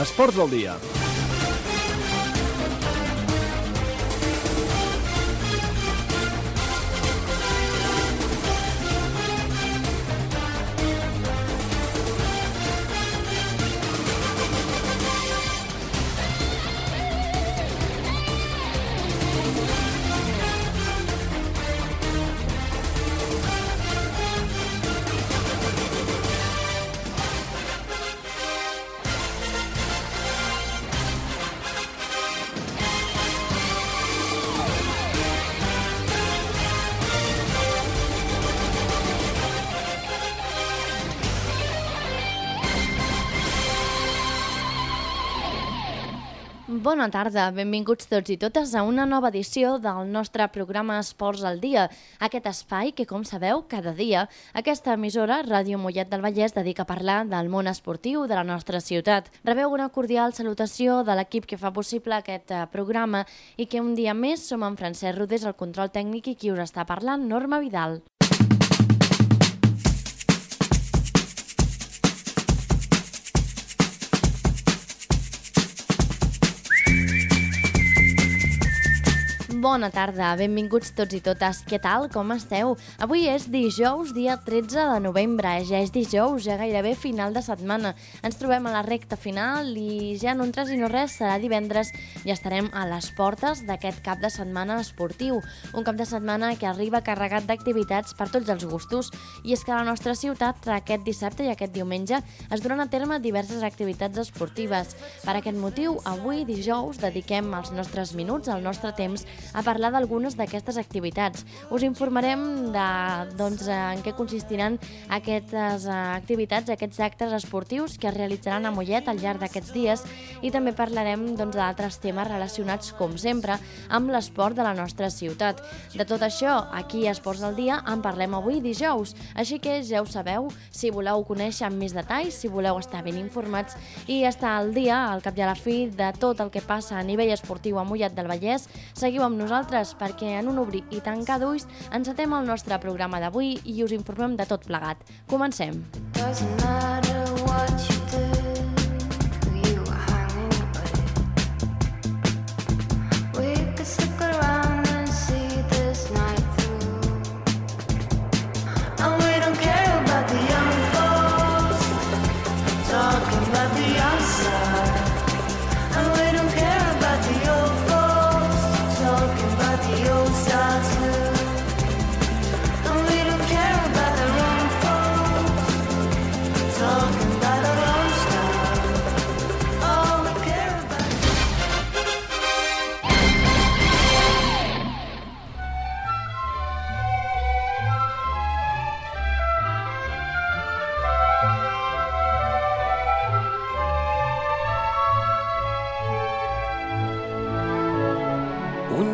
Esports del dia. Bona tarda, benvinguts tots i totes a una nova edició del nostre programa Esports al Dia. Aquest espai que, com sabeu, cada dia aquesta emissora, Ràdio Mollet del Vallès, dedica a parlar del món esportiu de la nostra ciutat. Rebeu una cordial salutació de l'equip que fa possible aquest eh, programa i que un dia més som en Francesc Rodés, el control tècnic i qui us està parlant, Norma Vidal. Bona tarda, benvinguts tots i totes. Què tal? Com esteu? Avui és dijous, dia 13 de novembre. Ja és dijous, ja gairebé final de setmana. Ens trobem a la recta final i ja no entres i no res, serà divendres i estarem a les portes d'aquest cap de setmana esportiu. Un cap de setmana que arriba carregat d'activitats per tots els gustos. I és que a la nostra ciutat, aquest dissabte i aquest diumenge, es duran a terme diverses activitats esportives. Per aquest motiu, avui, dijous, dediquem els nostres minuts, el nostre temps, a parlar d'algunes d'aquestes activitats. Us informarem de doncs, en què consistiran aquestes eh, activitats, aquests actes esportius que es realitzaran a Mollet al llarg d'aquests dies i també parlarem doncs, d'altres doncs, temes relacionats, com sempre, amb l'esport de la nostra ciutat. De tot això, aquí a Esports del Dia en parlem avui dijous, així que ja ho sabeu, si voleu conèixer amb més detalls, si voleu estar ben informats i estar al dia, al cap i a la fi, de tot el que passa a nivell esportiu a Mollet del Vallès, seguiu amb nosaltres perquè en un obrir i tancar d'ulls encetem el nostre programa d'avui i us informem de tot plegat. Comencem. Doesn't matter what you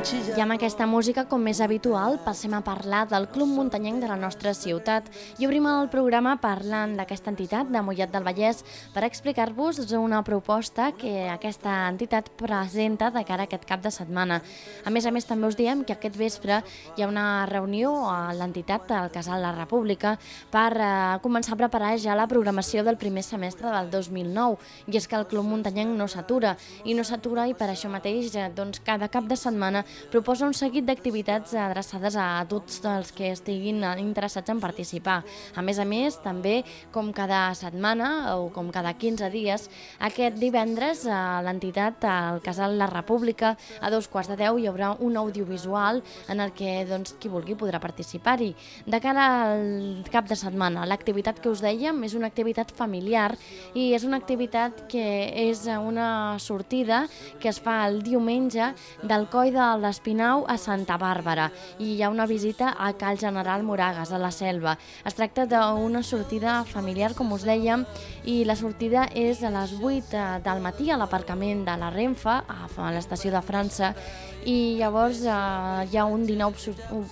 I amb aquesta música, com més habitual, passem a parlar del Club Muntanyenc de la nostra ciutat. I obrim el programa parlant d'aquesta entitat de Mollet del Vallès per explicar-vos una proposta que aquesta entitat presenta de cara a aquest cap de setmana. A més a més, també us diem que aquest vespre hi ha una reunió a l'entitat al Casal La República per eh, començar a preparar ja la programació del primer semestre del 2009 i és que el Club Muntanyenc no s'atura. I no s'atura i per això mateix eh, doncs, cada cap de setmana proposa un seguit d'activitats adreçades a tots els que estiguin interessats en participar. A més a més, també, com cada setmana o com cada 15 dies, aquest divendres a l'entitat, al Casal La República, a dos quarts de deu hi haurà un audiovisual en el que doncs, qui vulgui podrà participar-hi. De cara al cap de setmana, l'activitat que us dèiem és una activitat familiar i és una activitat que és una sortida que es fa el diumenge del Coi de l'Espinal Espinau a Santa Bàrbara i hi ha una visita a Cal General Moragas, a la Selva. Es tracta d'una sortida familiar, com us dèiem, i la sortida és a les 8 eh, del matí a l'aparcament de la Renfa, a l'estació de França, i llavors eh, hi ha un 19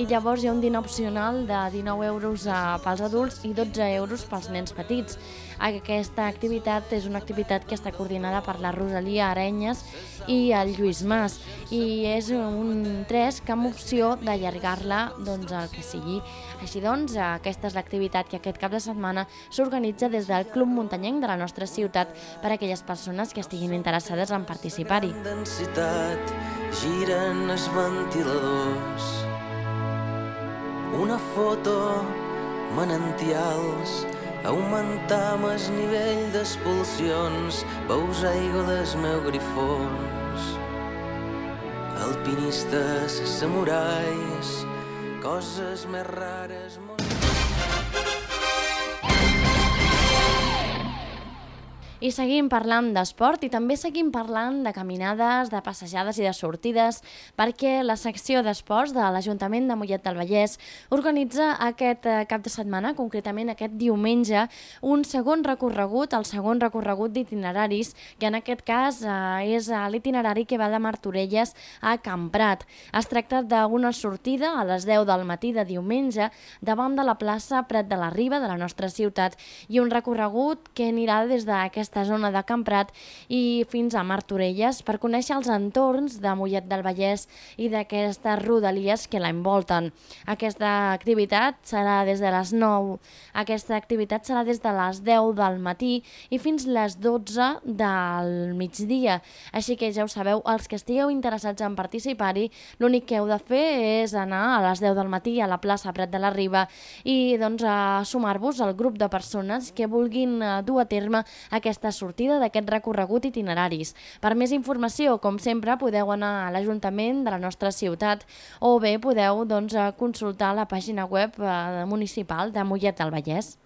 i llavors hi ha un dinar opcional de 19 euros eh, pels adults i 12 euros pels nens petits. Aquesta activitat és una activitat que està coordinada per la Rosalia Arenyes i el Lluís Mas i és un 3 que amb opció d'allargar-la doncs, el que sigui. Així doncs, aquesta és l'activitat que aquest cap de setmana s'organitza des del Club Muntanyenc de la nostra ciutat per a aquelles persones que estiguin interessades en participar-hi. Densitat, giren els ventiladors Una foto, manantials, augmentar el nivell d'expulsions, veus aigua dels meus grifons. Alpinistes, samurais, coses més rares... I seguim parlant d'esport i també seguim parlant de caminades, de passejades i de sortides perquè la secció d'esports de l'Ajuntament de Mollet del Vallès organitza aquest eh, cap de setmana, concretament aquest diumenge, un segon recorregut, el segon recorregut d'itineraris, que en aquest cas eh, és l'itinerari que va de Martorelles a Camprat. Es tracta d'una sortida a les 10 del matí de diumenge davant de la plaça Prat de la Riba de la nostra ciutat i un recorregut que anirà des d'aquesta aquesta zona de Camprat i fins a Martorelles per conèixer els entorns de Mollet del Vallès i d'aquestes rodalies que la envolten. Aquesta activitat serà des de les 9, aquesta activitat serà des de les 10 del matí i fins les 12 del migdia. Així que ja ho sabeu, els que estigueu interessats en participar-hi, l'únic que heu de fer és anar a les 10 del matí a la plaça Prat de la Riba i doncs sumar-vos al grup de persones que vulguin eh, dur a terme aquesta aquesta sortida d'aquest recorregut itineraris. Per més informació, com sempre, podeu anar a l'Ajuntament de la nostra ciutat o bé podeu doncs, consultar la pàgina web eh, municipal de Mollet del Vallès.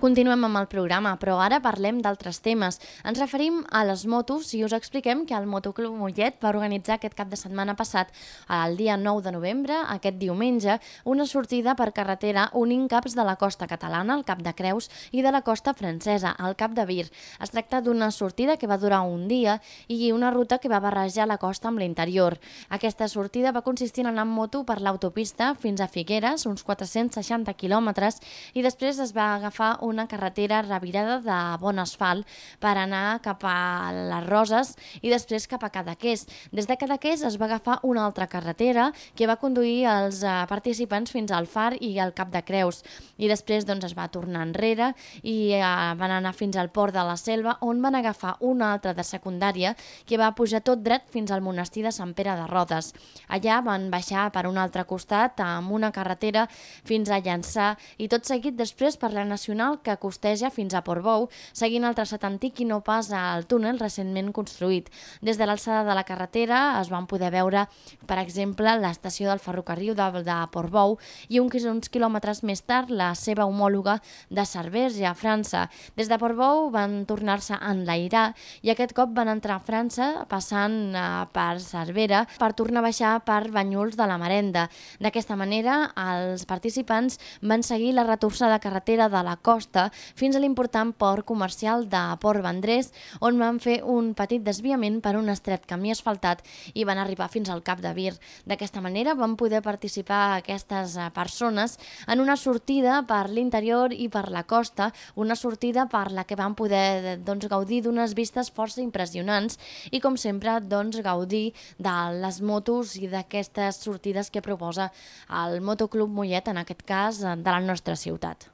Continuem amb el programa, però ara parlem d'altres temes. Ens referim a les motos i us expliquem que el Motoclub Mollet va organitzar aquest cap de setmana passat, el dia 9 de novembre, aquest diumenge, una sortida per carretera unint caps de la costa catalana, el Cap de Creus, i de la costa francesa, el Cap de Vir. Es tracta d'una sortida que va durar un dia i una ruta que va barrejar la costa amb l'interior. Aquesta sortida va consistir en anar amb moto per l'autopista fins a Figueres, uns 460 quilòmetres, i després es va agafar un una carretera revirada de bon asfalt per anar cap a les Roses i després cap a Cadaqués. Des de Cadaqués es va agafar una altra carretera que va conduir els eh, participants fins al Far i al Cap de Creus i després doncs, es va tornar enrere i eh, van anar fins al Port de la Selva on van agafar una altra de secundària que va pujar tot dret fins al monestir de Sant Pere de Rodes. Allà van baixar per un altre costat amb una carretera fins a Llançà i tot seguit després per la Nacional que costeja fins a Portbou, seguint el traçat antic i no pas al túnel recentment construït. Des de l'alçada de la carretera es van poder veure, per exemple, l'estació del ferrocarril de, de Portbou i un, uns quilòmetres més tard la seva homòloga de Cervers a França. Des de Portbou van tornar-se a enlairar i aquest cop van entrar a França passant eh, per Cervera per tornar a baixar per Banyuls de la Marenda. D'aquesta manera, els participants van seguir la retorçada carretera de la costa costa fins a l'important port comercial de Port Vendrés, on van fer un petit desviament per un estret camí asfaltat i van arribar fins al Cap de Vir. D'aquesta manera van poder participar aquestes eh, persones en una sortida per l'interior i per la costa, una sortida per la que van poder doncs, gaudir d'unes vistes força impressionants i, com sempre, doncs, gaudir de les motos i d'aquestes sortides que proposa el Motoclub Mollet, en aquest cas, de la nostra ciutat.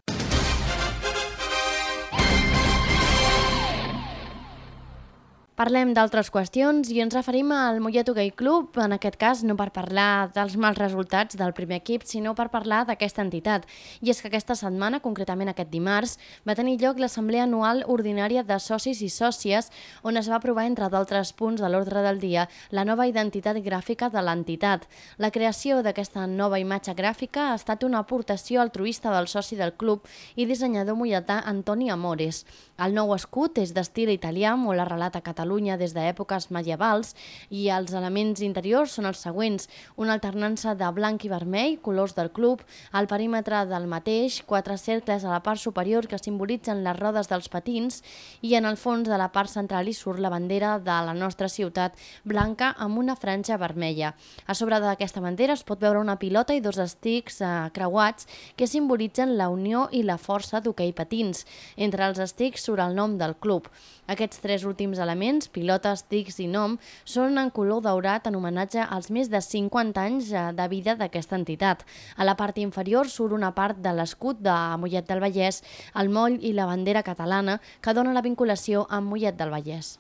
Parlem d'altres qüestions i ens referim al Mollet Hockey Club, en aquest cas no per parlar dels mals resultats del primer equip, sinó per parlar d'aquesta entitat. I és que aquesta setmana, concretament aquest dimarts, va tenir lloc l'Assemblea Anual Ordinària de Socis i Sòcies, on es va aprovar, entre d'altres punts de l'ordre del dia, la nova identitat gràfica de l'entitat. La creació d'aquesta nova imatge gràfica ha estat una aportació altruista del soci del club i dissenyador molletà Antoni Amores. El nou escut és d'estil italià, molt arrelat a Catalunya, Catalunya des d'èpoques medievals i els elements interiors són els següents. Una alternança de blanc i vermell, colors del club, al perímetre del mateix, quatre cercles a la part superior que simbolitzen les rodes dels patins i en el fons de la part central hi surt la bandera de la nostra ciutat, blanca amb una franja vermella. A sobre d'aquesta bandera es pot veure una pilota i dos estics eh, creuats que simbolitzen la unió i la força d'hoquei patins. Entre els estics surt el nom del club. Aquests tres últims elements, pilota, estics i nom, són en color daurat en homenatge als més de 50 anys eh, de vida d'aquesta entitat. A la part inferior surt una part de l'escut de Mollet del Vallès, el moll i la bandera catalana que dona la vinculació amb Mollet del Vallès.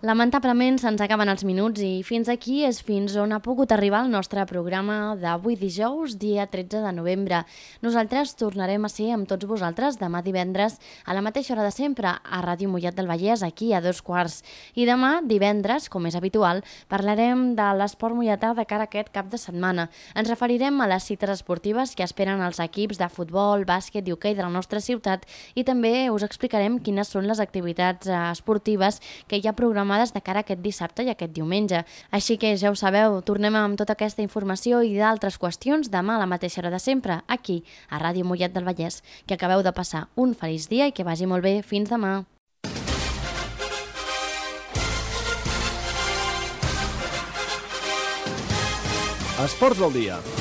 Lamentablement se'ns acaben els minuts i fins aquí és fins on ha pogut arribar el nostre programa d'avui dijous, dia 13 de novembre. Nosaltres tornarem a ser amb tots vosaltres demà divendres a la mateixa hora de sempre a Ràdio Mollet del Vallès, aquí a dos quarts. I demà, divendres, com és habitual, parlarem de l'esport molletà de cara a aquest cap de setmana. Ens referirem a les cites esportives que esperen els equips de futbol, bàsquet i hoquei de la nostra ciutat i també us explicarem quines són les activitats eh, esportives que hi ha programades programades de cara a aquest dissabte i aquest diumenge. Així que ja ho sabeu, tornem amb tota aquesta informació i d'altres qüestions demà a la mateixa hora de sempre, aquí, a Ràdio Mollet del Vallès. Que acabeu de passar un feliç dia i que vagi molt bé. Fins demà. Esports del dia.